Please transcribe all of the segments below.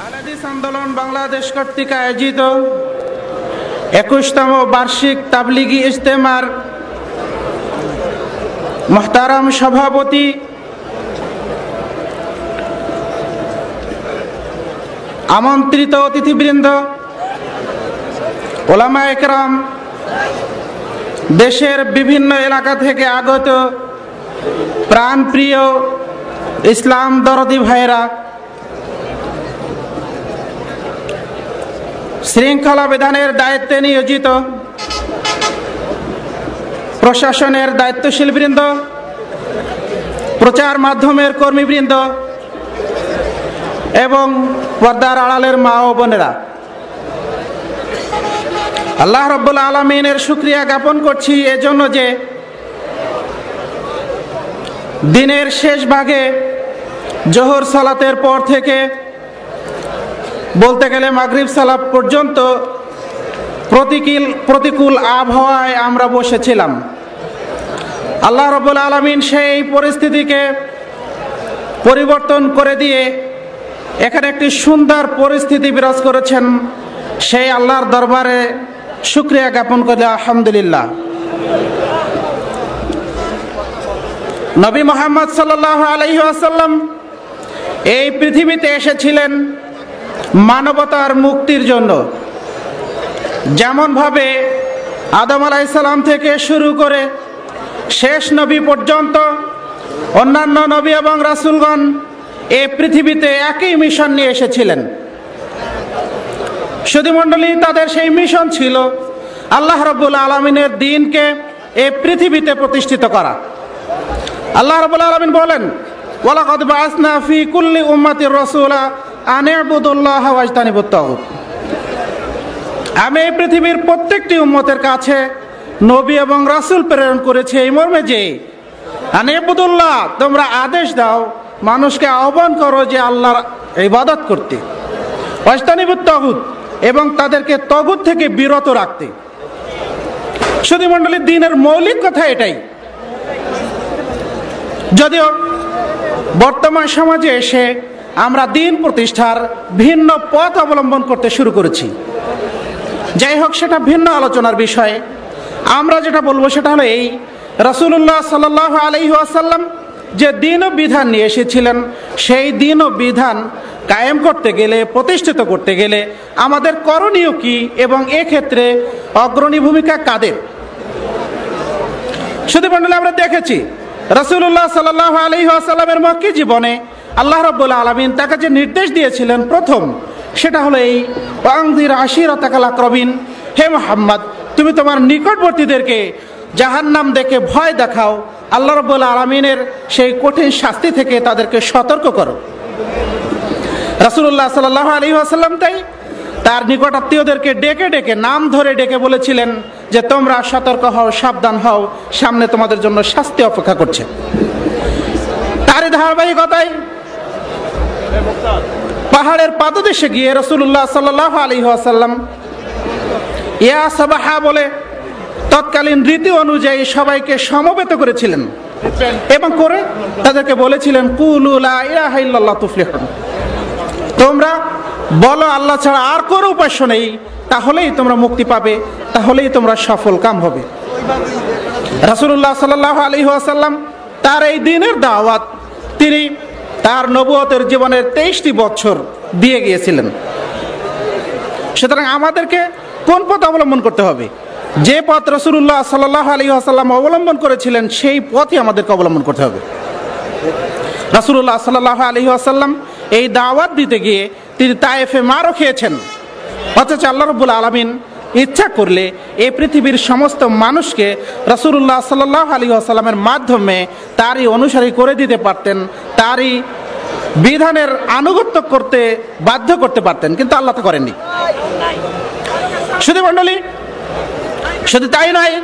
আলাদিস আন্দোলন বাংলাদেশ কর্তৃক আয়োজিত একুশতম বার্ষিক তাবলিগি ইজতেমার মোহতারাম সভাপতি আমন্ত্রিত অতিথিবৃন্দ, ওলামা একরাম, দেশের বিভিন্ন এলাকা থেকে আগত প্রাণপ্রিয় ইসলাম দরদি ভাইরা শৃঙ্খলা বিধানের দায়িত্বে নিয়োজিত প্রশাসনের দায়িত্বশীল বৃন্দ, প্রচার মাধ্যমের কর্মীবৃন্দ এবং পর্দার আড়ালের মা ও বোনেরা। আল্লাহ রব্বুল আলমিনের সুক্রিয়া জ্ঞাপন করছি এজন্য যে দিনের শেষ ভাগে জোহর সালাতের পর থেকে বলতে গেলে মাগরিব সালাপ পর্যন্ত প্রতিকূল প্রতিকূল আবহাওয়ায় আমরা বসেছিলাম। আল্লাহ রবুল আলমিন সেই পরিস্থিতিকে পরিবর্তন করে দিয়ে এখানে একটি সুন্দর পরিস্থিতি বিরাজ করেছেন। সেই আল্লাহর দরবারে শুক্রিয়া জ্ঞাপন করে আলহামদুলিল্লাহ। নবী মোহাম্মদ সাল্লাহ আলহি এই পৃথিবীতে এসেছিলেন। মানবতার মুক্তির জন্য। যেমনভাবে আদম আলাইসাল্লাম থেকে শুরু করে শেষ নবী পর্যন্ত অন্যান্য নবী এবং রাসুলগণ এ পৃথিবীতে একই মিশন নিয়ে এসেছিলেন। সুধীমণ্ডলী তাদের সেই মিশন ছিল আল্লাহ রব্বুল আলমিনের দিনকে এ পৃথিবীতে প্রতিষ্ঠিত করা। আল্লাহ রবুল আলমিন বলেন, ওয়ালাকদ বাসনা ফি কুল্লি উম্মাতির রসুলা আনেবুদুল্লাহ ওয়াজতানিবুত আমি এই পৃথিবীর প্রত্যেকটি উম্মতের কাছে নবী এবং রাসুল প্রেরণ করেছি এই মর্মে যে, আনেবুদুল্লাহ, তোমরা আদেশ দাও, মানুষকে আহ্বান করো যে আল্লাহর ইবাদত করতে, ওয়াজতানিবুত তগুত এবং তাদেরকে তগুত থেকে বিরত রাখতে। শুধু মণ্ডলীর দিনের মৌলিক কথা এটাই। যদিও বর্তমান সমাজে এসে আমরা দিন প্রতিষ্ঠার ভিন্ন পথ অবলম্বন করতে শুরু করেছি। যাই হোক, সেটা ভিন্ন আলোচনার বিষয়। আমরা যেটা বলব সেটা হলো এই রসুল্লাহ সাল আলহি আসাল্লাম যে দিন ও বিধান নিয়ে এসেছিলেন, সেই দিন ও বিধান কায়েম করতে গেলে, প্রতিষ্ঠিত করতে গেলে আমাদের করণীয় কি এবং এক্ষেত্রে অগ্রণী ভূমিকা কাদের? শুধু মন্ডলে আমরা দেখেছি রসুল্লাহ সাল্লাহ আলহি আসাল্লামের মক্কি জীবনে আল্লাহ রব্বুল আলমিন তাকে যে নির্দেশ দিয়েছিলেন প্রথম, সেটা হলো এই বাংদির আশির তাকাল আক্রবিন হে মোহাম্মদ, তুমি তোমার নিকটবর্তীদেরকে জাহান্নাম দেখে ভয় দেখাও। আল্লাহ রব্বুল আলমিনের সেই কঠিন শাস্তি থেকে তাদেরকে সতর্ক করো। রাসুল্লাহ সাল্লাহ আলী আসাল্লাম তাই তার নিকট আত্মীয়দেরকে ডেকে ডেকে নাম ধরে ডেকে বলেছিলেন যে, তোমরা সতর্ক হও, সাবধান হও, সামনে তোমাদের জন্য শাস্তি অপেক্ষা করছে। তারই ধারাবাহিকতায় পাহাড়ের পাদদেশে গিয়ে রসুল্লাহ সাল্লাহ আলী আসাল্লাম ইয়া সাবাহা বলে তৎকালীন রীতি অনুযায়ী সবাইকে সমবেত করেছিলেন এবং করে তাদেরকে বলেছিলেন তুফলিহন। তোমরা বলো আল্লাহ ছাড়া আর কোনো উপাস্য নেই তাহলেই তোমরা মুক্তি পাবে তাহলেই তোমরা সফল কাম হবে। রাসুল্লাহ সাল্লাহ আলী আসাল্লাম তার এই দিনের দাওয়াত তিনি তার নবুয়তের জীবনের তেইশটি বছর দিয়ে গিয়েছিলেন। সুতরাং আমাদেরকে কোন পথ অবলম্বন করতে হবে? যে পথ রসুল্লাহ সাল্লাহ আলী আসাল্লাম অবলম্বন করেছিলেন, সেই পথই আমাদেরকে অবলম্বন করতে হবে। রাসুল্লাহ সাল্লাহ আলী আসাল্লাম এই দাওয়াত দিতে গিয়ে তিনি তায়েফে মারও খেয়েছেন। অথচ আল্লাহ রব্বুল আলমিন ইচ্ছা করলে এই পৃথিবীর সমস্ত মানুষকে রসুল্লাহ সাল্লাহ আলী আসাল্লামের মাধ্যমে তারই অনুসারী করে দিতে পারতেন, তারই বিধানের আনুগত্য করতে বাধ্য করতে পারতেন, কিন্তু আল্লাহ তো করেননি। শুধু মণ্ডলী, শুধু তাই নয়,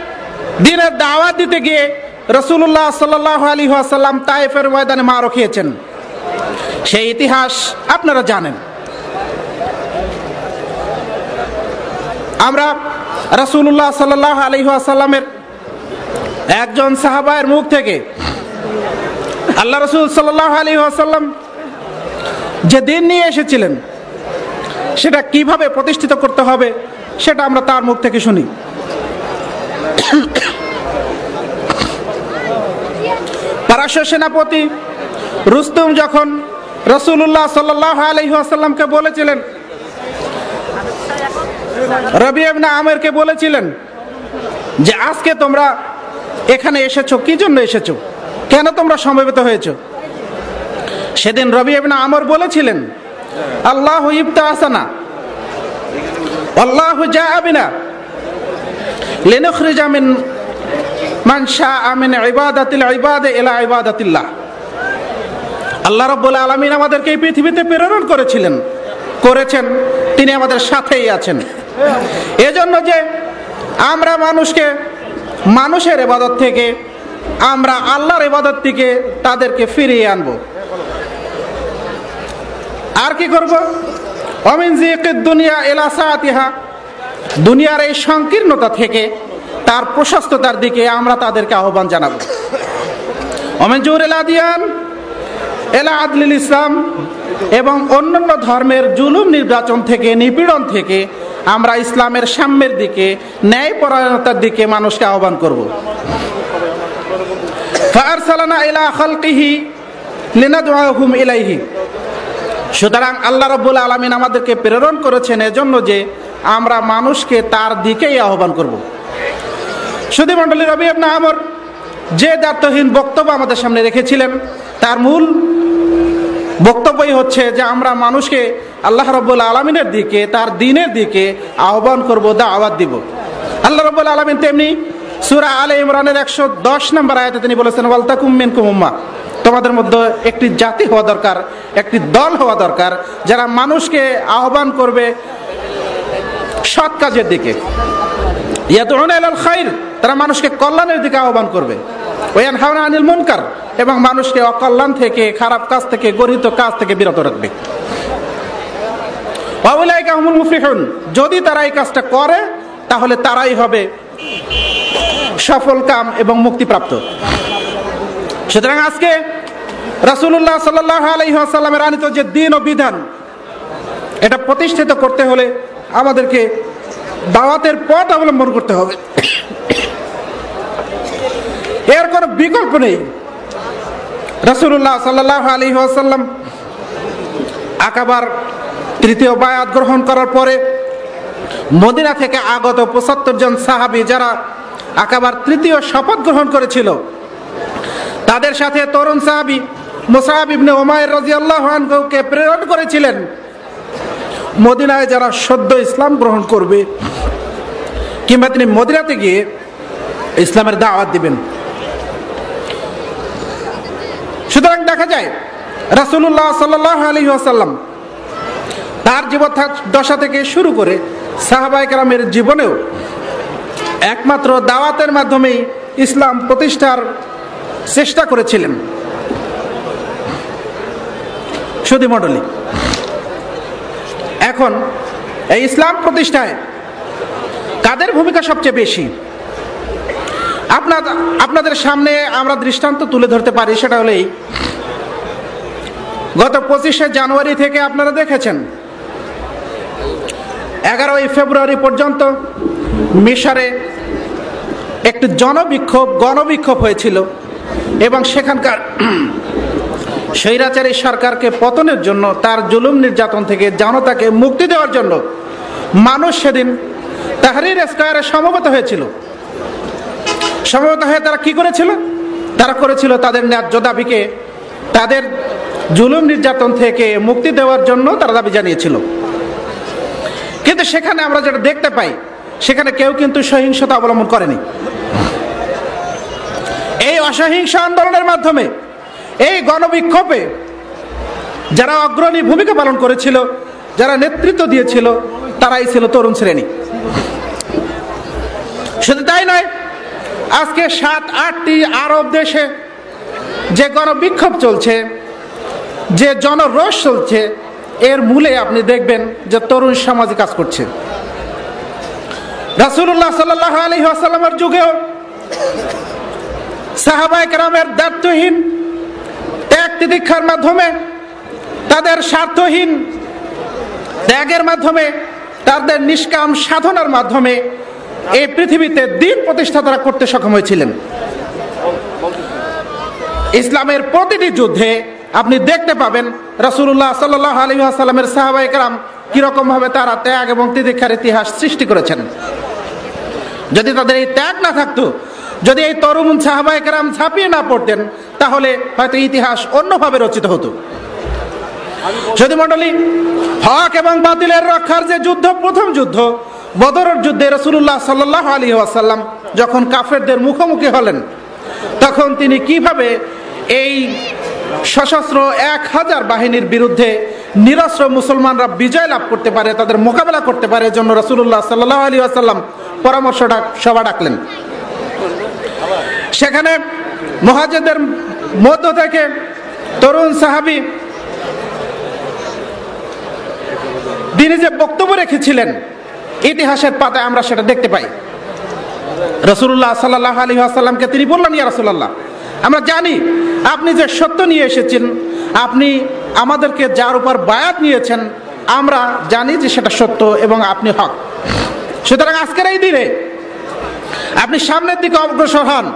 দিনের দাওয়াত দিতে গিয়ে রসুল্লাহ সাল্লাহ আলী আসাল্লাম তাইফের ময়দানে মা রখিয়েছেন সেই ইতিহাস আপনারা জানেন। আমরা রসুল্লাহ সাল্লাহ আলী আসাল্লামের একজন সাহাবায়ের মুখ থেকে আল্লাহ রসুল সাল্লাহ আলী আসাল্লাম যে দিন নিয়ে এসেছিলেন, সেটা কীভাবে প্রতিষ্ঠিত করতে হবে, সেটা আমরা তার মুখ থেকে শুনি। পারাশ্য সেনাপতি রুস্তুম যখন রসুল্লাহ সাল্লাহ আলহিহাসাল্লামকে বলেছিলেন রবি এবনা আমেরকে বলেছিলেন যে আজকে তোমরা এখানে এসেছ, কি জন্য এসেছ? কেন তোমরা সমবেত হয়েছো? সেদিন রবি এবনা আমর বলেছিলেন, আল্লাহ ইবতা আসানা আল্লাহ যা আবিনা লিনুখরিজা মিন মান শাআ মিন ইবাদাতিল ইবাদে ইলা ইবাদাতিল্লাহ। আল্লাহ রাব্বুল আলামিন আমাদেরকে এই পৃথিবীতে প্রেরণ করেছিলেন, করেছেন, তিনি আমাদের সাথেই আছেন। এজন্য যে আমরা মানুষকে, মানুষের এবাদত থেকে আমরা আল্লাহর ইবাদত থেকে তাদেরকে ফিরিয়ে আনব। আর কি করব? অমিন দুনিয়া এলা সাতিহা দুনিয়ার এই সংকীর্ণতা থেকে তার প্রশস্ততার দিকে আমরা তাদেরকে আহ্বান জানাব। অমেন জুর এলাদিয়ান এলা আদলিল ইসলাম এবং অন্যান্য ধর্মের জুলুম নির্বাচন থেকে, নিপীড়ন থেকে আমরা ইসলামের সাম্যের দিকে ন্যায় পরায়ণতার দিকে মানুষকে আহ্বান করব। সুতরাং আল্লাহ রব্বুল আলমিন আমাদেরকে প্রেরণ করেছেন এজন্য যে আমরা মানুষকে তার দিকেই আহ্বান করব। সুদী মন্ডলী রবি আবনা আমর যে দায়িত্বহীন বক্তব্য আমাদের সামনে রেখেছিলেন, তার মূল বক্তব্যই হচ্ছে যে আমরা মানুষকে আল্লাহ রব্বুল আলমিনের দিকে, তার দিনের দিকে আহ্বান করব দা আওয়াজ দিব। আল্লাহ রব্বুল আলমিন তেমনি সুরা আলে ইমরানের একশো দশ নম্বর আয়তে তিনি বলেছেন, ওয়ালতাকুম মিন কুমুম্মা তোমাদের মধ্যে একটি জাতি হওয়া দরকার, একটি দল হওয়া দরকার, যারা মানুষকে আহ্বান করবে সৎ কাজের দিকে। খাইর, তারা মানুষকে কল্যাণের দিকে আহ্বান করবে। হাওনা আনিল মুনকার, এবং মানুষকে অকল্যাণ থেকে, খারাপ কাজ থেকে গরিত কাজ থেকে বিরত রাখবে। যদি তারা এই কাজটা করে, তাহলে তারাই হবে সফল কাম এবং মুক্তিপ্রাপ্ত। সুতরাং আজকে রাসুল্লাহ সাল্লাহ আনিত যে দিন ও বিধান, এটা প্রতিষ্ঠিত করতে হলে আমাদেরকে দাওয়াতের পথ অবলম্বন করতে হবে। এর কোনো বিকল্প নেই। রসুল্লাহ সাল্লাহ আলী আসাল্লাম আকাবার তৃতীয় বায়াত গ্রহণ করার পরে মদিনা থেকে আগত পঁচাত্তর জন সাহাবি যারা আকাবার তৃতীয় শপথ গ্রহণ করেছিল, তাদের সাথে তরুণ সাহাবি মোসাহাব ইবনে ওমায়ের রাজি আল্লাহকে প্রেরণ করেছিলেন। মদিনায় যারা সদ্য ইসলাম গ্রহণ করবে কিংবা তিনি মদিনাতে গিয়ে ইসলামের দাওয়াত দিবেন। সুতরাং দেখা যায় রাসুল্লাহ সাল্লাহ আলী আসাল্লাম তার জীবন দশা থেকে শুরু করে সাহাবাইকার জীবনেও একমাত্র দাওয়াতের মাধ্যমেই ইসলাম প্রতিষ্ঠার চেষ্টা করেছিলেন। সুদী মণ্ডলী, এখন এই ইসলাম প্রতিষ্ঠায় কাদের ভূমিকা সবচেয়ে বেশি? আপনার আপনাদের সামনে আমরা দৃষ্টান্ত তুলে ধরতে পারি, সেটা হলেই গত পঁচিশে জানুয়ারি থেকে আপনারা দেখেছেন এগারোই ফেব্রুয়ারি পর্যন্ত মিশরে একটি জনবিক্ষোভ, গণবিক্ষোভ হয়েছিল এবং সেখানকার স্বৈরাচারী সরকারকে পতনের জন্য তার জুলুম নির্যাতন থেকে জনতাকে মুক্তি দেওয়ার জন্য মানুষ সেদিন তাহারির স্কোয়ারে সমবেত হয়েছিল। সমবেত হয়ে তারা কি করেছিল? তারা করেছিল তাদের ন্যায্য দাবিকে, তাদের জুলুম নির্যাতন থেকে মুক্তি দেওয়ার জন্য তারা দাবি জানিয়েছিল। কিন্তু সেখানে আমরা যেটা দেখতে পাই, সেখানে কেউ কিন্তু সহিংসতা অবলম্বন করেনি। এই অসহিংস আন্দোলনের মাধ্যমে, এই গণবিক্ষোভে যারা অগ্রণী ভূমিকা পালন করেছিল, যারা নেতৃত্ব দিয়েছিল, তারাই ছিল তরুণ শ্রেণি। শুধু তাই নয়, আজকে সাত, আটটি আরব দেশে যে গণবিক্ষোভ চলছে, যে জনরোষ চলছে এর মূলে আপনি দেখবেন যে তরুণ সমাজে কাজ করছে। রাসুল্লাহ সাল্লাহ আলী আসাল্লামের যুগেও সাহাবাইক রামের দায়িত্বহীন ত্যাগ তিদীক্ষার মাধ্যমে তাদের স্বার্থহীন ত্যাগের মাধ্যমে তাদের নিষ্কাম সাধনার মাধ্যমে এই পৃথিবীতে দিন প্রতিষ্ঠা তারা করতে সক্ষম হয়েছিলেন। ইসলামের প্রতিটি যুদ্ধে আপনি দেখতে পাবেন রসুল্লাহ সাল্লাহ আলী আসাল্লামের সাহাবাইকরাম কীরকম ভাবে তারা ত্যাগ এবং তিদীক্ষার ইতিহাস সৃষ্টি করেছেন। যদি তাদের এই ত্যাগ না থাকতো, যদি এই তরুণ সাহাবাইকরাম ঝাঁপিয়ে না পড়তেন, তাহলে হয়তো ইতিহাস অন্যভাবে রচিত হতো। যদি মন্ডলী, হক এবং বাতিলের রক্ষার যে যুদ্ধ, প্রথম যুদ্ধ, বদরের যুদ্ধে রসুল্লাহ সাল্লাহ আলী আসাল্লাম যখন কাফেরদের মুখোমুখি হলেন, তখন তিনি কীভাবে এই সশস্ত্র এক হাজার বাহিনীর বিরুদ্ধে নিরস্ত্র মুসলমানরা বিজয় লাভ করতে পারে, তাদের মোকাবেলা করতে পারে জন্য রসুল্লাহ সাল্লাহ আলী আসাল্লাম পরামর্শ সভা ডাকলেন। সেখানে মহাজেদের মধ্য থেকে তরুণ সাহাবি তিনি যে বক্তব্য রেখেছিলেন, ইতিহাসের পাতায় আমরা সেটা দেখতে পাই। রসুল্লাহ সাল্লাহ আলী আসাল্লামকে তিনি বললেন, ইয়া রসুল্লাহ আমরা জানি আপনি যে সত্য নিয়ে এসেছেন, আপনি আমাদেরকে যার উপর বায়াত নিয়েছেন, আমরা জানি যে সেটা সত্য এবং আপনি হক। সুতরাং আজকের এই দিনে আপনি সামনের দিকে অগ্রসর হন।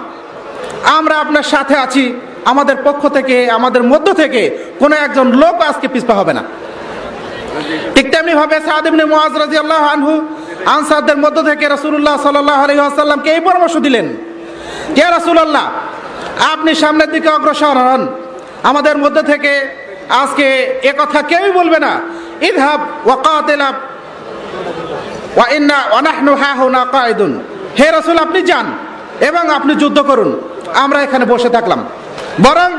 আমরা আপনার সাথে আছি, আমাদের পক্ষ থেকে, আমাদের মধ্য থেকে, কোনো একজন লোক আজকে পিছপা হবে না। ঠিক তেমনি ভাবে সাহাদিবনে মুআজ রাদিয়াল্লাহু আনহু আনসারদের মধ্য থেকে রাসূলুল্লাহ সাল্লাল্লাহু আলাইহি ওয়াসাল্লামকে এই পরামর্শ দিলেন কে রাসূলুল্লাহ আপনি সামনের দিকে অগ্রসর হন। আমাদের মধ্যে থেকে আজকে এ কথা কেউই বলবে না। ইদহাব ওয়াকাতিলা ওয়া ইন্না ওয়া নাহনু হাহুনা কাইদুন হে রাসূল, আপনি যান এবং আপনি যুদ্ধ করুন। আমরা এখানে বসে থাকলাম। বরং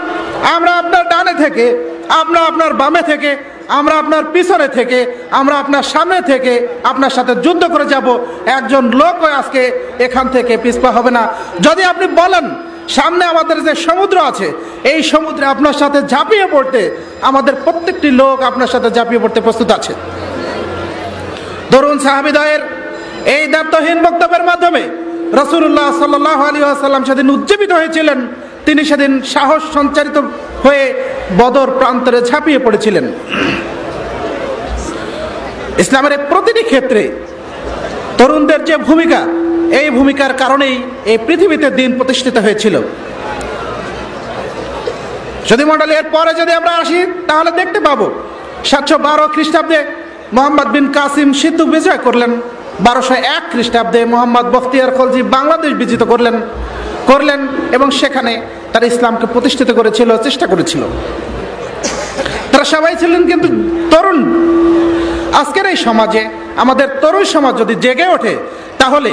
আমরা আপনার ডানে থেকে, আমরা আপনার বামে থেকে, আমরা আপনার পিছনে থেকে, আমরা আপনার সামনে থেকে আপনার সাথে যুদ্ধ করে যাব। একজন লোক আজকে এখান থেকে পিছপা হবে না। যদি আপনি বলেন সামনে আমাদের যে সমুদ্র আছে, এই সমুদ্রে আপনার সাথে ঝাঁপিয়ে পড়তে আমাদের প্রত্যেকটি লোক আপনার সাথে ঝাঁপিয়ে পড়তে প্রস্তুত আছে। তরুণ সাহাবিদয়ের এই দায়িত্বহীন বক্তব্যের মাধ্যমে রসুল্লাহ সাল্লাহ আলী আসাল্লাম সেদিন উজ্জীবিত হয়েছিলেন, তিনি সেদিন সাহস সঞ্চারিত হয়ে বদর প্রান্তরে ঝাঁপিয়ে পড়েছিলেন। ইসলামের প্রতিটি ক্ষেত্রে তরুণদের যে ভূমিকা এই ভূমিকার কারণেই এই পৃথিবীতে দিন প্রতিষ্ঠিত হয়েছিল। যদি মন্ডলী এর পরে যদি আমরা আসি, তাহলে দেখতে পাবো সাতশো বারো খ্রিস্টাব্দে মোহাম্মদ বিন কাসিম সিদ্ধু বিজয় করলেন, বারোশো এক খ্রিস্টাব্দে মোহাম্মদ বখতিয়ার খলজি বাংলাদেশ বিজিত করলেন করলেন এবং সেখানে তারা ইসলামকে প্রতিষ্ঠিত করেছিল, চেষ্টা করেছিল। তারা সবাই ছিলেন কিন্তু তরুণ। আজকের এই সমাজে আমাদের তরুণ সমাজ যদি জেগে ওঠে, তাহলে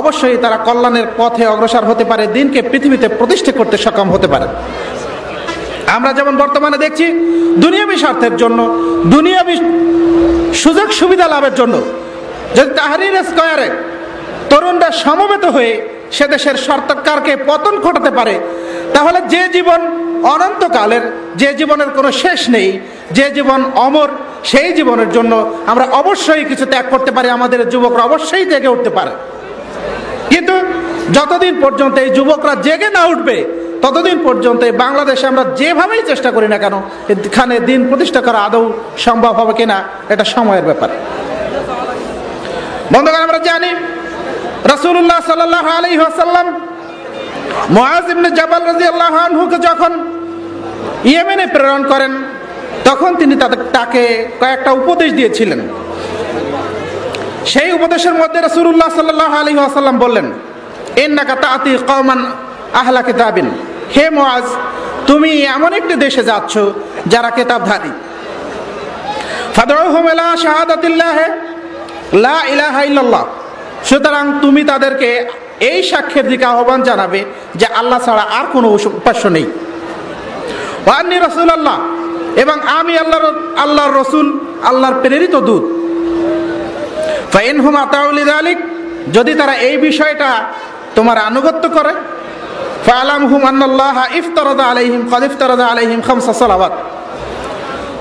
অবশ্যই তারা কল্যাণের পথে অগ্রসর হতে পারে, দিনকে পৃথিবীতে প্রতিষ্ঠা করতে সক্ষম হতে পারে। আমরা যেমন বর্তমানে দেখছি, দুনিয়াবি স্বার্থের জন্য, দুনিয়াবি সুযোগ সুবিধা লাভের জন্য, যদি তাহারির স্কয়ারে তরুণরা সমবেত হয়ে সে দেশের সরকারকে পতন ঘটাতে পারে, তাহলে যে জীবন অনন্তকালের, যে জীবনের কোনো শেষ নেই, যে জীবন অমর সেই জীবনের জন্য আমরা অবশ্যই কিছু ত্যাগ করতে পারি, আমাদের যুবকরা অবশ্যই জেগে উঠতে পারে। কিন্তু যতদিন পর্যন্ত এই যুবকরা জেগে না উঠবে, ততদিন পর্যন্ত বাংলাদেশে আমরা যেভাবেই চেষ্টা করি না কেন, এখানে দিন প্রতিষ্ঠা করা আদৌ সম্ভব হবে কিনা, এটা সময়ের ব্যাপার। বন্ধুগণ, আমরা জানি রসুল্লাহ সাল্লাহ আলী আসাল্লাম মহাজ ইবনে জাবাল রাজি আনহুকে যখন ইয়েমেনে প্রেরণ করেন তখন তিনি তাদের, তাকে কয়েকটা উপদেশ দিয়েছিলেন। সেই উপদেশের মধ্যে রসুল্লাহ সাল্লাহ আলী আসাল্লাম বললেন এন্নাকা তাঁতি কমান আহলা কিতাবিন। হে মোয়াজ তুমি এমন একটি দেশে যাচ্ছ যারা কেতাবধারী। ফাদরহুম ইলা শাহাদাতিল্লাহ, লা ইলাহা ইল্লাল্লাহ। সুতরাং তুমি তাদেরকে এই সাক্ষ্যের দিকে আহ্বান জানাবে যে আল্লাহ ছাড়া আর কোনো উপাস্য নেই। ওয়ান্নি রসুল আল্লাহ এবং আমি আল্লাহর আল্লাহর রসুল, আল্লাহর প্রেরিত দূত। ফাইন হুম আতাউলিদ আলিক যদি তারা এই বিষয়টা তোমার আনুগত্য করে ফালাম হুম আন্নাল্লাহ ইফতারদা আলাইহিম, কদ ইফতারদা আলাইহিম খামসা সালাওয়াত।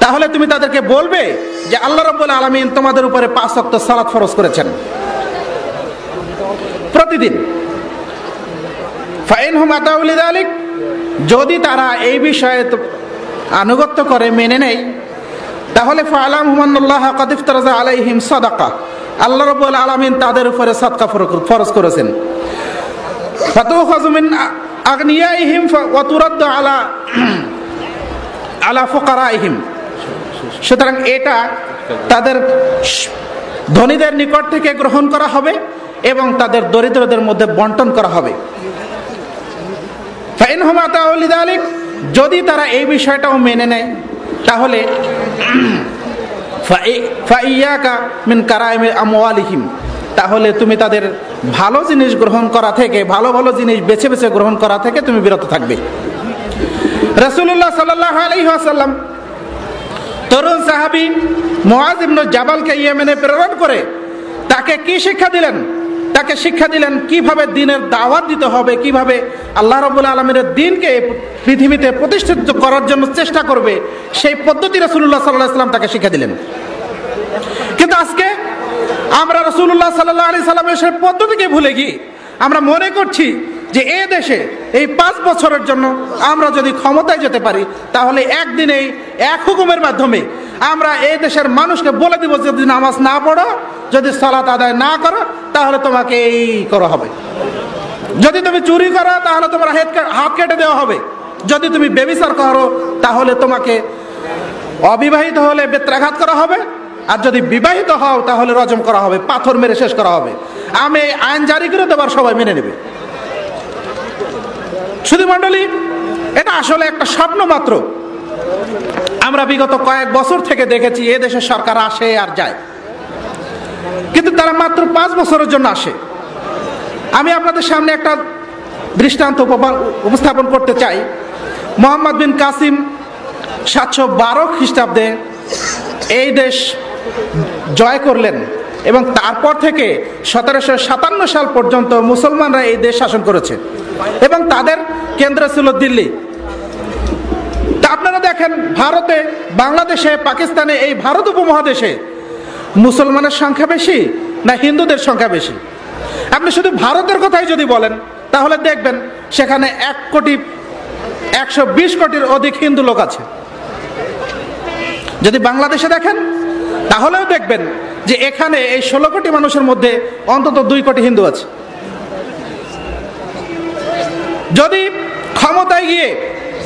তাহলে তুমি তাদেরকে বলবে যে আল্লাহ রব্বুল আলমিন তোমাদের উপরে পাঁচ অক্ট সালাত ফরজ করেছেন। প্রতিদিন। ফাইন হুম আতাউলিদ আলিক যদি তারা এই বিষয়ে আনুগত্য করে, মেনে নেয়। তাহলে ফালাম হুমান্লাহ কাদিফতারাজা আলাইহিম সাদাকা। আল্লাহ রবুল আলমিন তাদের উপরে সাদকা ফরজ করেছেন। ফাতুখাজু মিন আগনিয়াইহিম ওয়া তুরাদ্দু আলা আলা ফুকারাইহিম। সুতরাং এটা তাদের ধনীদের নিকট থেকে গ্রহণ করা হবে এবং তাদের দরিদ্রদের মধ্যে বন্টন করা হবে। ফাইন হুমাতা আলিক যদি তারা এই বিষয়টাও মেনে নেয়, তাহলে তাহলে তুমি তাদের ভালো জিনিস গ্রহণ করা থেকে, ভালো ভালো জিনিস বেছে বেছে গ্রহণ করা থেকে তুমি বিরত থাকবে। রসুল্লাহ সাল্লাহ আলহিহাসাল্লাম তরুণ সাহাবি মোয়াজ ইবনু জাবালকে ইয়েমেনে প্রেরণ করে তাকে কি শিক্ষা দিলেন? তাকে শিক্ষা দিলেন কীভাবে দিনের দাওয়াত দিতে হবে, কীভাবে আল্লাহ রবুল আলমের দিনকে পৃথিবীতে প্রতিষ্ঠিত করার জন্য চেষ্টা করবে, সেই পদ্ধতি রসুল্লাহ সাল্লাহ ইসলাম তাকে শিক্ষা দিলেন। কিন্তু আজকে আমরা রসুল্লাহ সাল্লাহ আলি সাল্লামের সেই পদ্ধতিকে ভুলে গিয়ে আমরা মনে করছি যে এ দেশে এই পাঁচ বছরের জন্য আমরা যদি ক্ষমতায় যেতে পারি, তাহলে একদিনেই এক হুকুমের মাধ্যমে আমরা এই দেশের মানুষকে বলে দিব, যদি নামাজ না পড়ো, যদি সালাত আদায় না করো, তাহলে তোমাকে এই করা হবে। যদি তুমি চুরি করো, তাহলে তোমার হাত কেটে দেওয়া হবে। যদি তুমি বেবিচার করো, তাহলে তোমাকে অবিবাহিত হলে বেত্রাঘাত করা হবে। আর যদি বিবাহিত হও, তাহলে রজম করা হবে, পাথর মেরে শেষ করা হবে। আমি আইন জারি করে দেবার সবাই মেনে নেবে। শুধু মন্ডলী, এটা আসলে একটা স্বপ্ন মাত্র। আমরা বিগত কয়েক বছর থেকে দেখেছি এ দেশের সরকার আসে আর যায়। কিন্তু তারা মাত্র পাঁচ বছরের জন্য আসে। আমি আপনাদের সামনে একটা দৃষ্টান্ত উপস্থাপন করতে চাই। মোহাম্মদ বিন কাসিম সাতশো বারো খ্রিস্টাব্দে এই দেশ জয় করলেন এবং তারপর থেকে সতেরোশো সাতান্ন সাল পর্যন্ত মুসলমানরা এই দেশ শাসন করেছে। এবং তাদের কেন্দ্র ছিল দিল্লি। তা আপনারা দেখেন, ভারতে, বাংলাদেশে, পাকিস্তানে এই ভারত উপমহাদেশে মুসলমানের সংখ্যা বেশি না হিন্দুদের সংখ্যা বেশি? আপনি শুধু ভারতের কথাই যদি বলেন, তাহলে দেখবেন সেখানে এক কোটি, একশো বিশ কোটির অধিক হিন্দু লোক আছে। যদি বাংলাদেশে দেখেন, তাহলেও দেখবেন যে এখানে এই ষোলো কোটি মানুষের মধ্যে অন্তত দুই কোটি হিন্দু আছে। যদি ক্ষমতায় গিয়ে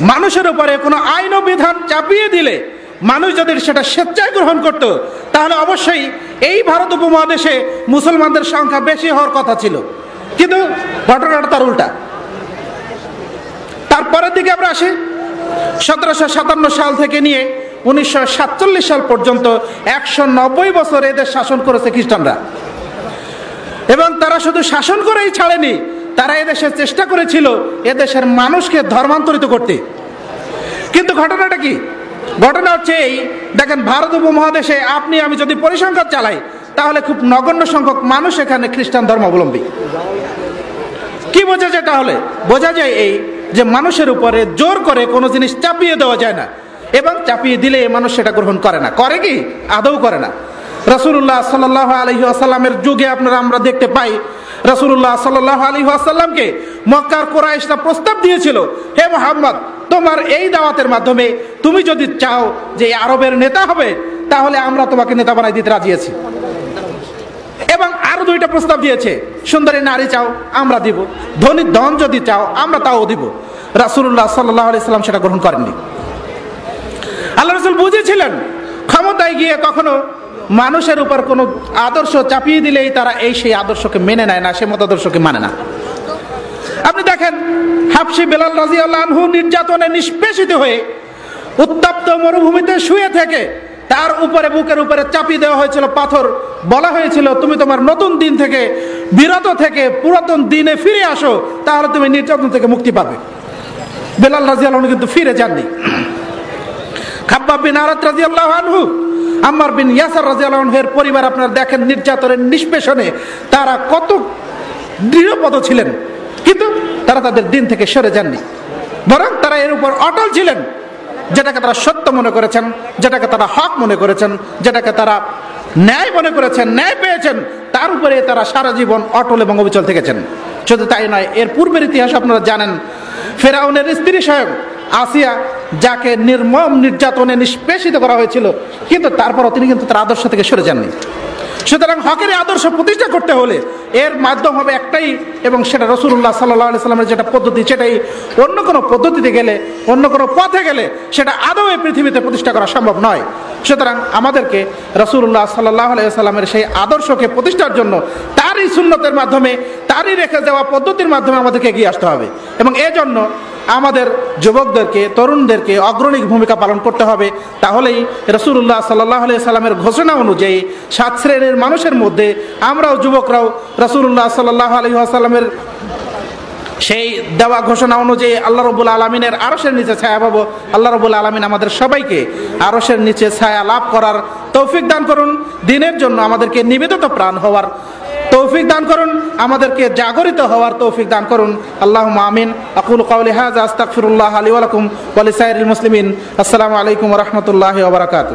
মানুষের উপরে কোনো আইন বিধান চাপিয়ে দিলে মানুষ যদি সেটা স্বেচ্ছায় গ্রহণ করত, তাহলে অবশ্যই এই ভারত উপমহাদেশে মুসলমানদের সংখ্যা বেশি হওয়ার কথা ছিল। কিন্তু ঘটনাটা তার উল্টা। তারপরের দিকে আমরা আসি। সতেরোশো সাতান্ন সাল থেকে নিয়ে উনিশশো সাতচল্লিশ সাল পর্যন্ত একশো নব্বই বছর এদের শাসন করেছে খ্রিস্টানরা। এবং তারা শুধু শাসন করেই ছাড়েনি তারা এদেশের চেষ্টা করেছিল এদেশের মানুষকে ধর্মান্তরিত করতে। কিন্তু ঘটনাটা কি? ঘটনা হচ্ছে এই, দেখেন, ভারত উপমহাদেশে আপনি, আমি যদি পরিসংখ্যান চালাই, তাহলে খুব নগণ্য সংখ্যক মানুষ এখানে খ্রিস্টান ধর্মাবলম্বী। কি বোঝা যায় তাহলে? বোঝা যায় এই যে মানুষের উপরে জোর করে কোনো জিনিস চাপিয়ে দেওয়া যায় না। এবং চাপিয়ে দিলে মানুষ সেটা গ্রহণ করে না। করে কি? আদৌ করে না। রসুল্লাহ সাল্লাহ আলহি আসাল্লামের যুগে আপনারা, আমরা দেখতে পাই রসুল্লাহ সাল্লাহ আলী আসাল্লামকে মক্কার কোরআশরা প্রস্তাব দিয়েছিল, হে মোহাম্মদ, তোমার এই দাওয়াতের মাধ্যমে তুমি যদি চাও যে আরবের নেতা হবে, তাহলে আমরা তোমাকে নেতা বানাই দিতে রাজি আছি। এবং আরও দুইটা প্রস্তাব দিয়েছে, সুন্দরী নারী চাও, আমরা দিব। ধনী ধন যদি চাও, আমরা তাও দিব। রাসুল্লাহ সাল্লাহ আলি সাল্লাম সেটা গ্রহণ করেননি। আল্লাহ রসুল বুঝেছিলেন, ক্ষমতায় গিয়ে কখনো মানুষের উপর কোনো আদর্শ চাপিয়ে দিলেই তারা এই সেই আদর্শকে মেনে নেয় না, সে মতাদর্শকে মানে না। আপনি দেখেন, হাফসি বেলাল রাজি আল্লাহু নির্যাতনে নিষ্পেষিত হয়ে উত্তপ্ত মরুভূমিতে শুয়ে থেকে তার উপরে বুকের উপরে চাপিয়ে দেওয়া হয়েছিল পাথর। বলা হয়েছিল, তুমি তোমার নতুন দিন থেকে, বিরত থেকে পুরাতন দিনে ফিরে আসো, তাহলে তুমি নির্যাতন থেকে মুক্তি পাবে। বেলাল রাজি আল্লাহ কিন্তু ফিরে যাননি। খাব্বাব বিন বিন ইয়াসার পরিবার আপনার দেখেন নির্যাতনের নিষ্পেষণে তারা কত দৃঢ়পদ ছিলেন। কিন্তু তারা তাদের দিন থেকে সরে যাননি। বরং তারা এর উপর অটল ছিলেন, যেটাকে তারা সত্য মনে করেছেন, যেটাকে তারা হক মনে করেছেন, যেটাকে তারা ন্যায় মনে করেছেন, ন্যায় পেয়েছেন, তার উপরে তারা সারা জীবন অটল এবং অবিচল থেকেছেন। শুধু তাই নয়, এর পূর্বের ইতিহাস আপনারা জানেন, ফেরাউনের স্ত্রী স্বয়ং আসিয়া যাকে নির্মম নির্যাতনে নিষ্পেষিত করা হয়েছিল, কিন্তু তারপরও তিনি কিন্তু তার আদর্শ থেকে সরে যাননি। সুতরাং হকের আদর্শ প্রতিষ্ঠা করতে হলে এর মাধ্যম হবে একটাই, এবং সেটা রসুল্লাহ সাল্লাহ সাল্লামের যেটা পদ্ধতি, সেটাই অন্য কোনো পদ্ধতিতে গেলে, অন্য কোনো পথে গেলে সেটা আদৌ এই পৃথিবীতে প্রতিষ্ঠা করা সম্ভব নয়। সুতরাং আমাদেরকে রসুল্লাহ সাল্লাহ সাল্লামের সেই আদর্শকে প্রতিষ্ঠার জন্য তারই সুন্নতের মাধ্যমে, তারই রেখে যাওয়া পদ্ধতির মাধ্যমে আমাদেরকে এগিয়ে আসতে হবে। এবং এজন্য আমাদের যুবকদেরকে, তরুণদেরকে অগ্রণী ভূমিকা পালন করতে হবে। তাহলেই রসুল্লাহ সাল্লাহ সাল্লামের ঘোষণা অনুযায়ী সাত শ্রেণির মানুষের মধ্যে আমরাও যুবকরাও রসুল্লাহ সাল্লাহ আলী আসাল্লামের সেই দেওয়া ঘোষণা অনুযায়ী আল্লাহ রবুল আলমিনের আরসের নিচে ছায়া পাবো। আল্লাহ রবুল আলমিন আমাদের সবাইকে আরসের নিচে ছায়া লাভ করার তৌফিক দান করুন। দিনের জন্য আমাদেরকে নিবেদিত প্রাণ হওয়ার তৌফিক দান করুন, আমাদেরকে জাগরিত হওয়ার তৌফিক দান করুন। আল্লাহ আমিন। আকুল কাউলি হাজ আস্তাকফিরুল্লাহ আলী আলকুম ওয়ালিসাইল মুসলিমিন। আসসালামু আলাইকুম রহমতুল্লাহ ওবরাকাতু